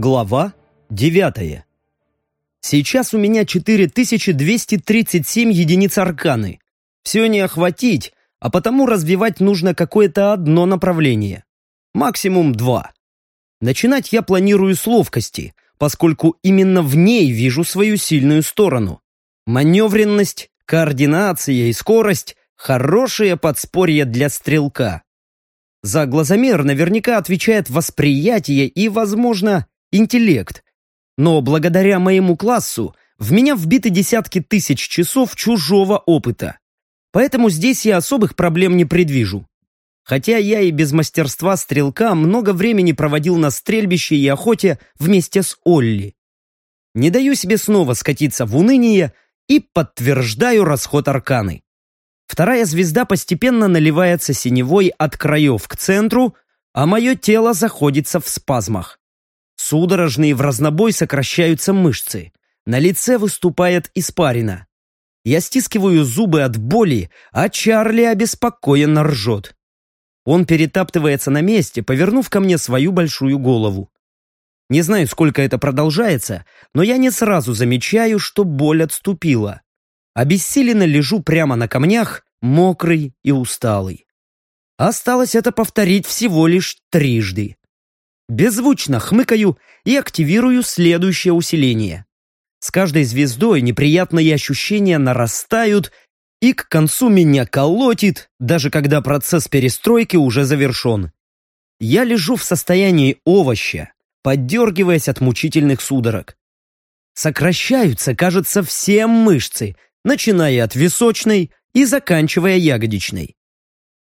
Глава 9. Сейчас у меня 4237 единиц арканы. Все не охватить, а потому развивать нужно какое-то одно направление. Максимум два. Начинать я планирую с ловкости, поскольку именно в ней вижу свою сильную сторону. Маневренность, координация и скорость – хорошее подспорье для стрелка. За глазомер наверняка отвечает восприятие и, возможно, интеллект. Но благодаря моему классу в меня вбиты десятки тысяч часов чужого опыта. Поэтому здесь я особых проблем не предвижу. Хотя я и без мастерства стрелка много времени проводил на стрельбище и охоте вместе с Олли. Не даю себе снова скатиться в уныние и подтверждаю расход арканы. Вторая звезда постепенно наливается синевой от краев к центру, а мое тело заходится в спазмах. Судорожные в разнобой сокращаются мышцы. На лице выступает испарина. Я стискиваю зубы от боли, а Чарли обеспокоенно ржет. Он перетаптывается на месте, повернув ко мне свою большую голову. Не знаю, сколько это продолжается, но я не сразу замечаю, что боль отступила. Обессиленно лежу прямо на камнях, мокрый и усталый. Осталось это повторить всего лишь трижды. Беззвучно хмыкаю и активирую следующее усиление. С каждой звездой неприятные ощущения нарастают, и к концу меня колотит, даже когда процесс перестройки уже завершен. Я лежу в состоянии овоща, поддергиваясь от мучительных судорог. Сокращаются, кажется, все мышцы, начиная от височной и заканчивая ягодичной.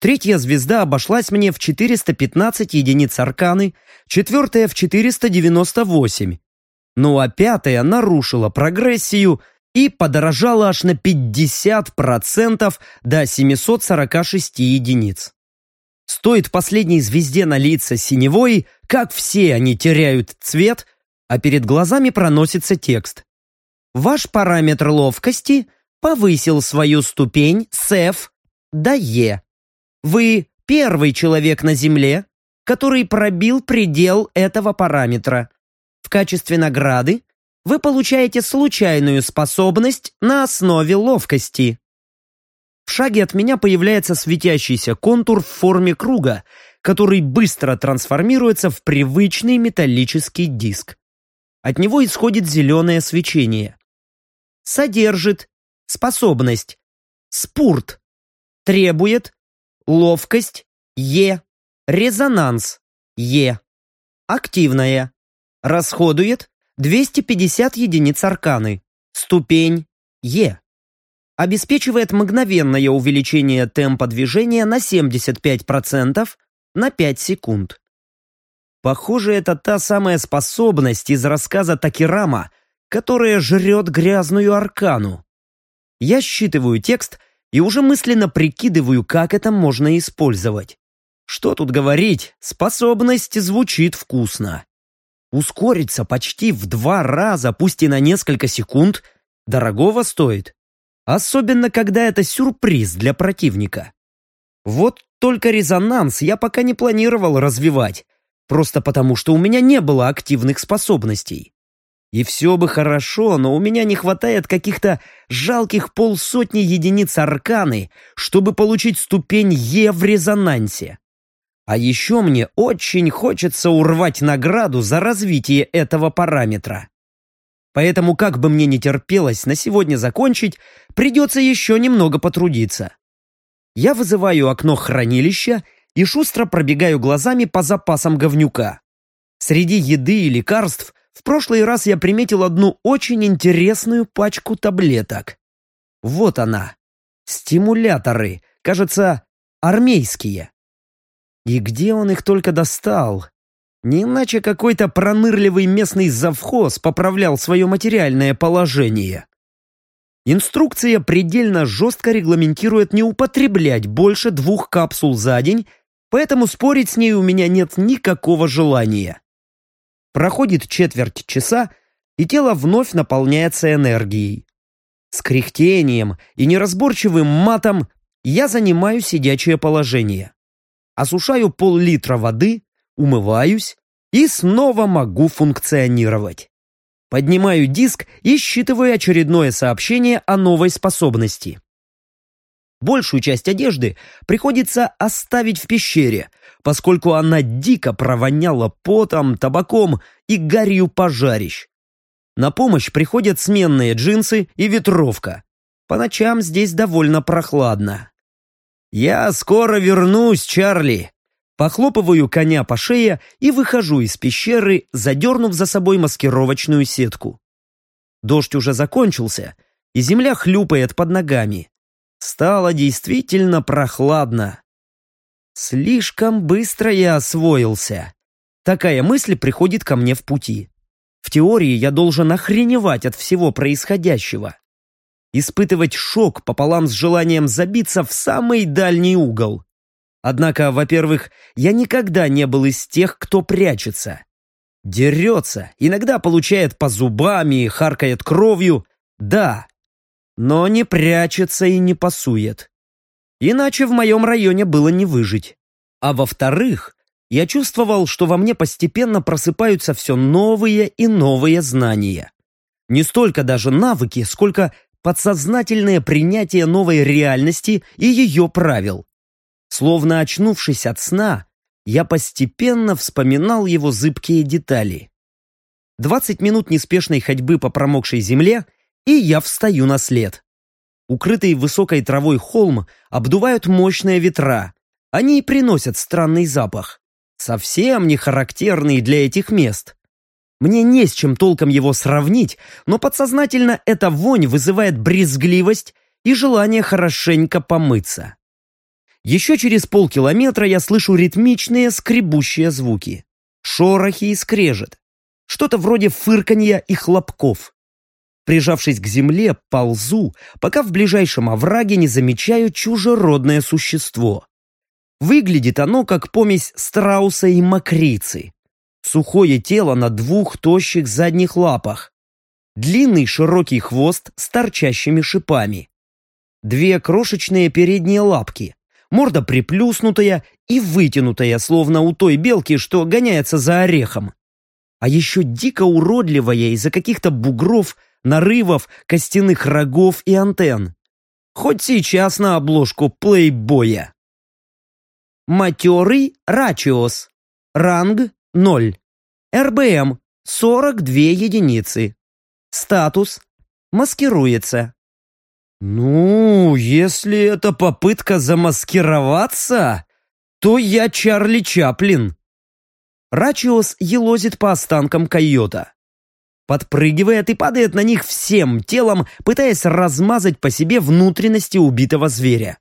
Третья звезда обошлась мне в 415 единиц арканы, четвертая в 498. Ну а пятая нарушила прогрессию и подорожала аж на 50% до 746 единиц. Стоит последней звезде налиться синевой, как все они теряют цвет, а перед глазами проносится текст. Ваш параметр ловкости повысил свою ступень с F до E. Вы первый человек на Земле, который пробил предел этого параметра. В качестве награды вы получаете случайную способность на основе ловкости. В шаге от меня появляется светящийся контур в форме круга, который быстро трансформируется в привычный металлический диск. От него исходит зеленое свечение. Содержит способность спурт, требует ловкость Е, резонанс Е, активная, расходует 250 единиц арканы, ступень Е, обеспечивает мгновенное увеличение темпа движения на 75% на 5 секунд. Похоже, это та самая способность из рассказа Такирама, которая жрет грязную аркану. Я считываю текст и уже мысленно прикидываю, как это можно использовать. Что тут говорить, способность звучит вкусно. Ускориться почти в два раза, пусть и на несколько секунд, дорогого стоит. Особенно, когда это сюрприз для противника. Вот только резонанс я пока не планировал развивать, просто потому что у меня не было активных способностей. И все бы хорошо, но у меня не хватает каких-то жалких полсотни единиц арканы, чтобы получить ступень Е в резонансе. А еще мне очень хочется урвать награду за развитие этого параметра. Поэтому, как бы мне не терпелось на сегодня закончить, придется еще немного потрудиться. Я вызываю окно хранилища и шустро пробегаю глазами по запасам говнюка. Среди еды и лекарств в прошлый раз я приметил одну очень интересную пачку таблеток. Вот она. Стимуляторы. Кажется, армейские. И где он их только достал? Не иначе какой-то пронырливый местный завхоз поправлял свое материальное положение. Инструкция предельно жестко регламентирует не употреблять больше двух капсул за день, поэтому спорить с ней у меня нет никакого желания. Проходит четверть часа, и тело вновь наполняется энергией. С кряхтением и неразборчивым матом я занимаю сидячее положение. Осушаю пол-литра воды, умываюсь, и снова могу функционировать. Поднимаю диск и считываю очередное сообщение о новой способности. Большую часть одежды приходится оставить в пещере, поскольку она дико провоняла потом, табаком и гарью пожарищ. На помощь приходят сменные джинсы и ветровка. По ночам здесь довольно прохладно. «Я скоро вернусь, Чарли!» Похлопываю коня по шее и выхожу из пещеры, задернув за собой маскировочную сетку. Дождь уже закончился, и земля хлюпает под ногами. Стало действительно прохладно. Слишком быстро я освоился. Такая мысль приходит ко мне в пути. В теории я должен охреневать от всего происходящего. Испытывать шок пополам с желанием забиться в самый дальний угол. Однако, во-первых, я никогда не был из тех, кто прячется. Дерется, иногда получает по зубам и харкает кровью. Да, но не прячется и не пасует. Иначе в моем районе было не выжить. А во-вторых, я чувствовал, что во мне постепенно просыпаются все новые и новые знания. Не столько даже навыки, сколько подсознательное принятие новой реальности и ее правил. Словно очнувшись от сна, я постепенно вспоминал его зыбкие детали. Двадцать минут неспешной ходьбы по промокшей земле, и я встаю на след. Укрытый высокой травой холм обдувают мощные ветра. Они и приносят странный запах. Совсем не характерный для этих мест. Мне не с чем толком его сравнить, но подсознательно эта вонь вызывает брезгливость и желание хорошенько помыться. Еще через полкилометра я слышу ритмичные скребущие звуки. Шорохи и скрежет. Что-то вроде фырканья и хлопков. Прижавшись к земле, ползу, пока в ближайшем овраге не замечаю чужеродное существо. Выглядит оно как помесь страуса и мокрицы. Сухое тело на двух тощих задних лапах. Длинный широкий хвост с торчащими шипами. Две крошечные передние лапки. Морда приплюснутая и вытянутая, словно у той белки, что гоняется за орехом. А еще дико уродливая из-за каких-то бугров нарывов, костяных рогов и антенн. Хоть сейчас на обложку плейбоя. Матерый Рачиос. Ранг 0. РБМ 42 единицы. Статус. Маскируется. Ну, если это попытка замаскироваться, то я Чарли Чаплин. Рачиос елозит по останкам койота подпрыгивает и падает на них всем телом, пытаясь размазать по себе внутренности убитого зверя.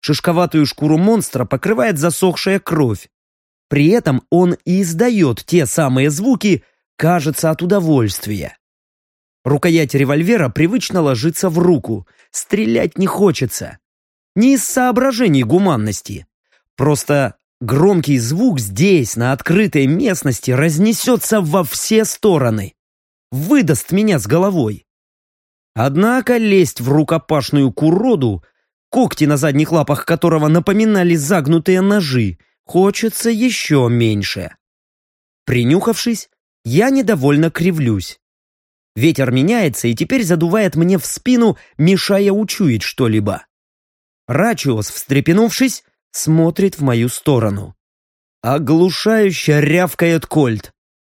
Шишковатую шкуру монстра покрывает засохшая кровь. При этом он и издает те самые звуки, кажется, от удовольствия. Рукоять револьвера привычно ложится в руку. Стрелять не хочется. Не из соображений гуманности. Просто громкий звук здесь, на открытой местности, разнесется во все стороны выдаст меня с головой. Однако лезть в рукопашную к уроду, когти на задних лапах которого напоминали загнутые ножи, хочется еще меньше. Принюхавшись, я недовольно кривлюсь. Ветер меняется и теперь задувает мне в спину, мешая учуять что-либо. Рачиос, встрепенувшись, смотрит в мою сторону. Оглушающе рявкает кольт.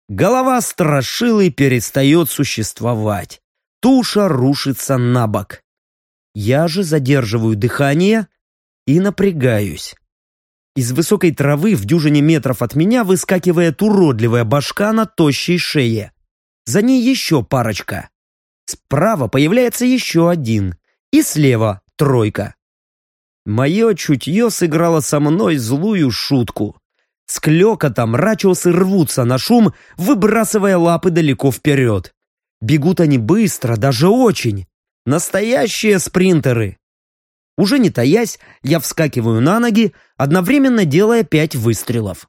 Голова страшилы перестает существовать. Туша рушится на бок. Я же задерживаю дыхание и напрягаюсь. Из высокой травы в дюжине метров от меня выскакивает уродливая башка на тощей шее. За ней еще парочка. Справа появляется еще один. И слева тройка. Мое чутье сыграло со мной злую шутку. С клёкотом рачиусы рвутся на шум, выбрасывая лапы далеко вперед. Бегут они быстро, даже очень. Настоящие спринтеры. Уже не таясь, я вскакиваю на ноги, одновременно делая пять выстрелов.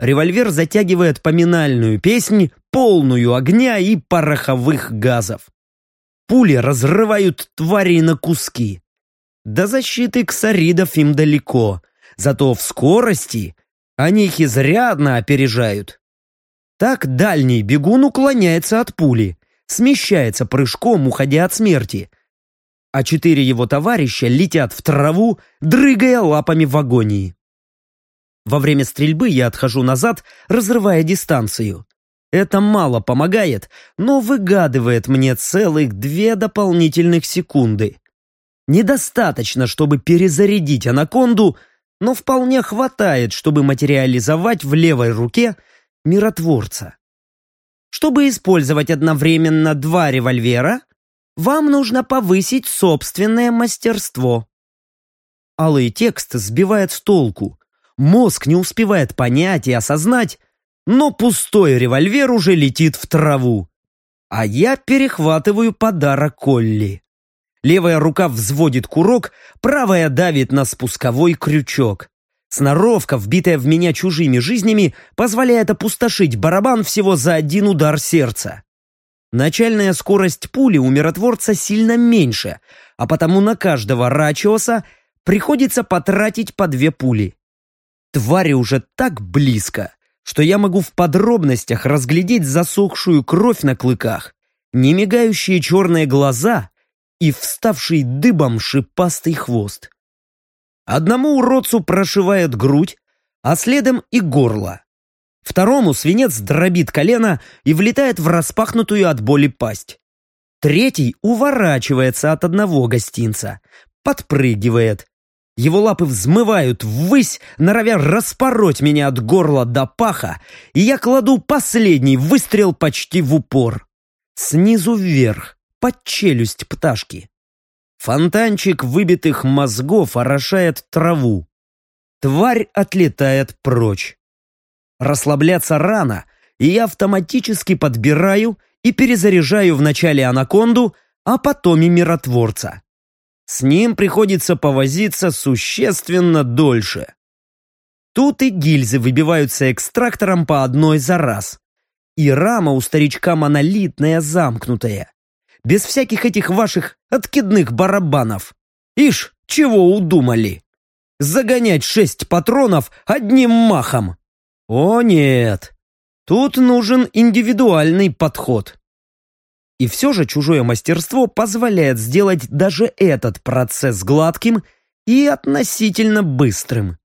Револьвер затягивает поминальную песнь, полную огня и пороховых газов. Пули разрывают твари на куски. До защиты ксаридов им далеко, зато в скорости они их изрядно опережают. Так дальний бегун уклоняется от пули, смещается прыжком, уходя от смерти, а четыре его товарища летят в траву, дрыгая лапами в агонии. Во время стрельбы я отхожу назад, разрывая дистанцию. Это мало помогает, но выгадывает мне целых две дополнительных секунды. Недостаточно, чтобы перезарядить анаконду, но вполне хватает, чтобы материализовать в левой руке миротворца. Чтобы использовать одновременно два револьвера, вам нужно повысить собственное мастерство. Алый текст сбивает с толку. Мозг не успевает понять и осознать, но пустой револьвер уже летит в траву. А я перехватываю подарок Колли. Левая рука взводит курок, правая давит на спусковой крючок. Сноровка, вбитая в меня чужими жизнями, позволяет опустошить барабан всего за один удар сердца. Начальная скорость пули у миротворца сильно меньше, а потому на каждого рачиоса приходится потратить по две пули. Твари уже так близко, что я могу в подробностях разглядеть засохшую кровь на клыках, немигающие черные глаза и вставший дыбом шипастый хвост. Одному уродцу прошивает грудь, а следом и горло. Второму свинец дробит колено и влетает в распахнутую от боли пасть. Третий уворачивается от одного гостинца, подпрыгивает. Его лапы взмывают ввысь, норовя распороть меня от горла до паха, и я кладу последний выстрел почти в упор. Снизу вверх, под челюсть пташки. Фонтанчик выбитых мозгов орошает траву. Тварь отлетает прочь. Расслабляться рано, и я автоматически подбираю и перезаряжаю вначале анаконду, а потом и миротворца. С ним приходится повозиться существенно дольше. Тут и гильзы выбиваются экстрактором по одной за раз. И рама у старичка монолитная, замкнутая без всяких этих ваших откидных барабанов. Ишь, чего удумали? Загонять шесть патронов одним махом? О нет, тут нужен индивидуальный подход. И все же чужое мастерство позволяет сделать даже этот процесс гладким и относительно быстрым.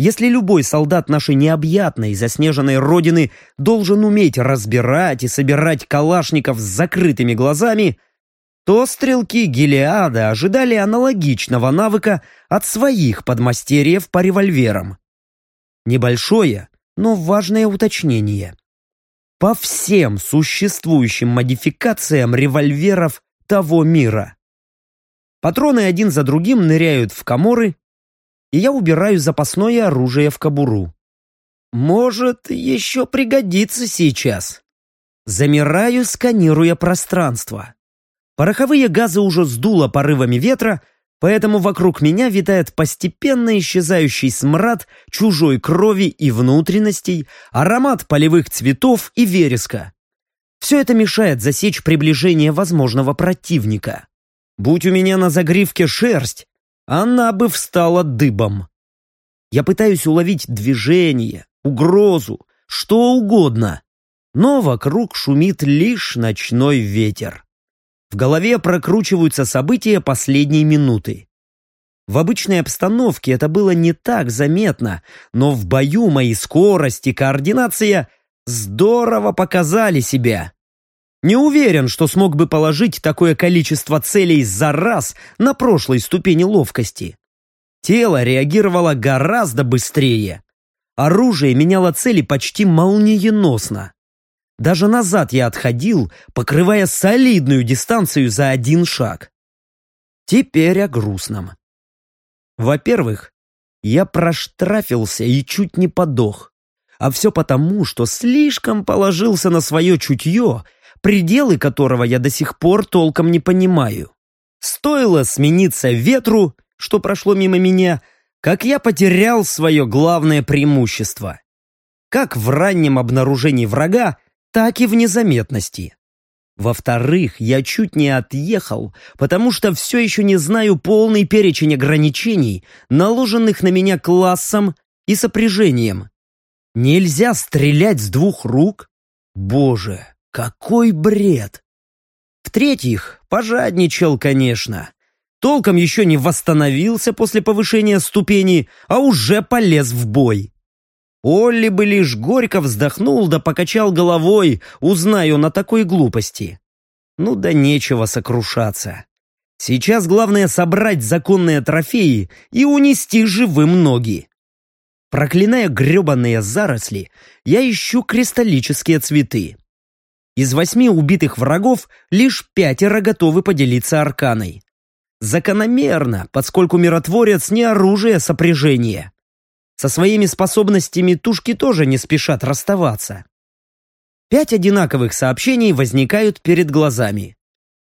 Если любой солдат нашей необъятной, заснеженной родины должен уметь разбирать и собирать калашников с закрытыми глазами, то стрелки Гелиада ожидали аналогичного навыка от своих подмастерьев по револьверам. Небольшое, но важное уточнение. По всем существующим модификациям револьверов того мира. Патроны один за другим ныряют в коморы и я убираю запасное оружие в кобуру. Может, еще пригодится сейчас. Замираю, сканируя пространство. Пороховые газы уже сдуло порывами ветра, поэтому вокруг меня витает постепенно исчезающий смрад чужой крови и внутренностей, аромат полевых цветов и вереска. Все это мешает засечь приближение возможного противника. Будь у меня на загривке шерсть, она бы встала дыбом. Я пытаюсь уловить движение, угрозу, что угодно, но вокруг шумит лишь ночной ветер. В голове прокручиваются события последней минуты. В обычной обстановке это было не так заметно, но в бою мои скорость и координация здорово показали себя. Не уверен, что смог бы положить такое количество целей за раз на прошлой ступени ловкости. Тело реагировало гораздо быстрее. Оружие меняло цели почти молниеносно. Даже назад я отходил, покрывая солидную дистанцию за один шаг. Теперь о грустном. Во-первых, я проштрафился и чуть не подох. А все потому, что слишком положился на свое чутье пределы которого я до сих пор толком не понимаю. Стоило смениться ветру, что прошло мимо меня, как я потерял свое главное преимущество. Как в раннем обнаружении врага, так и в незаметности. Во-вторых, я чуть не отъехал, потому что все еще не знаю полный перечень ограничений, наложенных на меня классом и сопряжением. Нельзя стрелять с двух рук, Боже, какой бред! В-третьих, пожадничал, конечно. Толком еще не восстановился после повышения ступени, а уже полез в бой. Олли бы лишь горько вздохнул да покачал головой, узнаю на такой глупости. Ну да нечего сокрушаться. Сейчас главное собрать законные трофеи и унести живым ноги. Проклиная гребаные заросли, я ищу кристаллические цветы. Из восьми убитых врагов лишь пятеро готовы поделиться арканой. Закономерно, поскольку миротворец не оружие сопряжения. Со своими способностями тушки тоже не спешат расставаться. Пять одинаковых сообщений возникают перед глазами.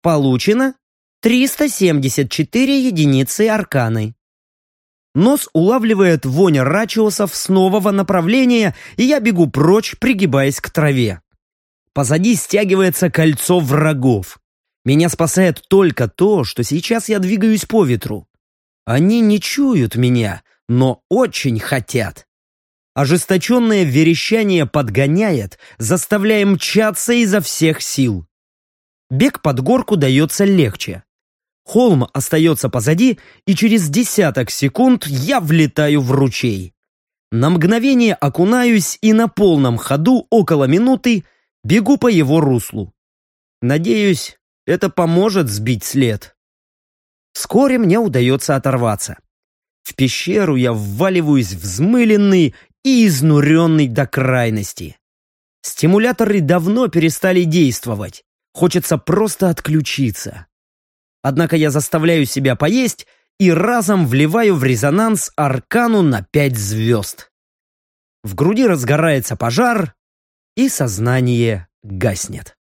Получено 374 единицы арканы. Нос улавливает вонь рачиосов с нового направления, и я бегу прочь, пригибаясь к траве. Позади стягивается кольцо врагов. Меня спасает только то, что сейчас я двигаюсь по ветру. Они не чуют меня, но очень хотят. Ожесточенное верещание подгоняет, заставляя мчаться изо всех сил. Бег под горку дается легче. Холм остается позади, и через десяток секунд я влетаю в ручей. На мгновение окунаюсь и на полном ходу около минуты бегу по его руслу. Надеюсь, это поможет сбить след. Вскоре мне удается оторваться. В пещеру я вваливаюсь взмыленный и изнуренный до крайности. Стимуляторы давно перестали действовать. Хочется просто отключиться. Однако я заставляю себя поесть и разом вливаю в резонанс аркану на пять звезд. В груди разгорается пожар, и сознание гаснет.